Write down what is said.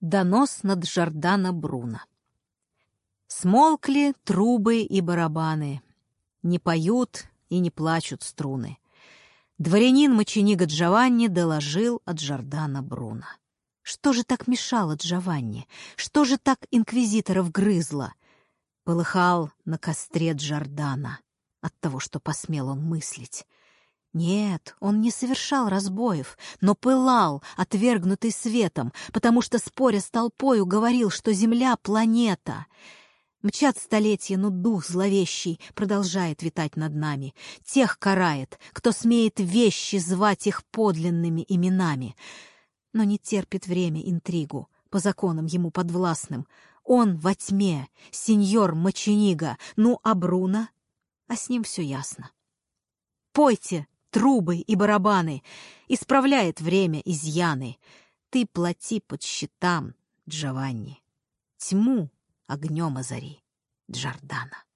Донос над Жордана Бруно. Смолкли трубы и барабаны. Не поют и не плачут струны. Дворянин Мочениго Джованни доложил от Жордана Бруно. Что же так мешало Джованни? Что же так инквизиторов грызло? Полыхал на костре Джордана от того, что посмел он мыслить. Нет, он не совершал разбоев, но пылал, отвергнутый светом, потому что, споря с толпою, говорил, что Земля — планета. Мчат столетия, но дух зловещий продолжает витать над нами. Тех карает, кто смеет вещи звать их подлинными именами. Но не терпит время интригу, по законам ему подвластным. Он во тьме, сеньор Моченига, ну а Бруно? А с ним все ясно. «Пойте!» Трубы и барабаны, исправляет время изъяны. Ты плати под счетам, Джованни, тьму огнем озари, Джордана.